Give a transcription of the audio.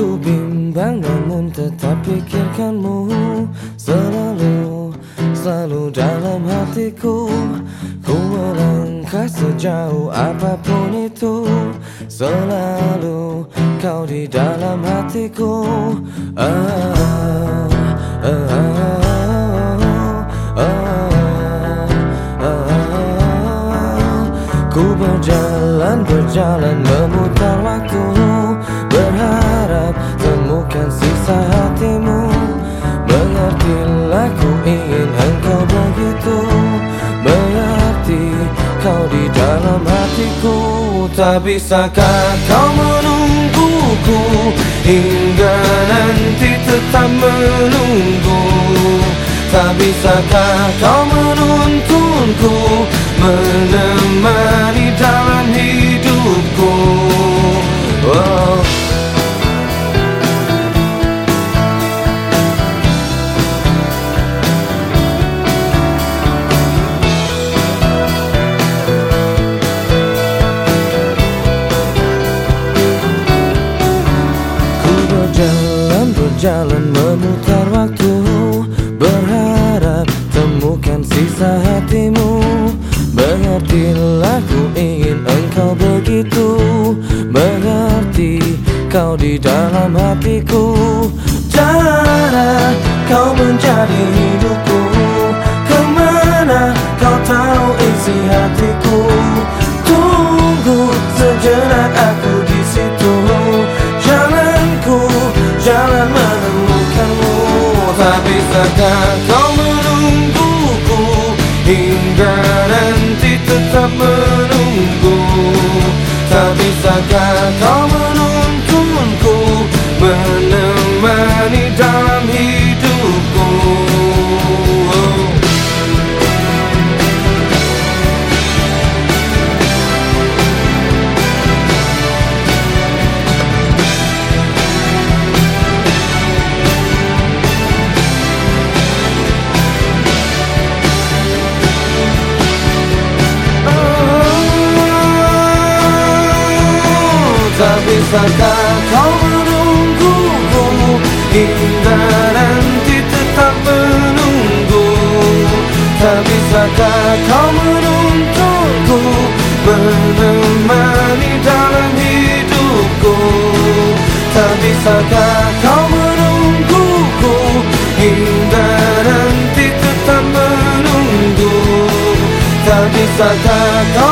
Ku bimbang namun tetap pikirkanmu. Selalu, selalu dalam hatiku. Ku melangkah sejauh apapun itu. Selalu kau di dalam hatiku. Ah, ah ah. Berjalan, berjalan memutar waktu. Kau di dalam hatiku? Tak bisakah kau menungguku Hingga nanti tetap menunggu? Tak bisakah kau menuntunku Menemani Berjalan memutar waktu. Berharap temukan sisa hatimu. Mengertilah ku ingin engkau begitu. Mengerti kau di dalam hatiku. Jangan kau menjadi hidupku Tak bisakah kau menungguku Hingga nanti tetap menunggu. Tak bisakah kau menuntunku Menemani bisakah kau menungguku Hingga nanti tetap menunggu? Tak bisakah kau menuntunku Menemani dalam hidupku? Tak bisakah kau menungguku Hingga nanti tetap menunggu? Tak bisakah kau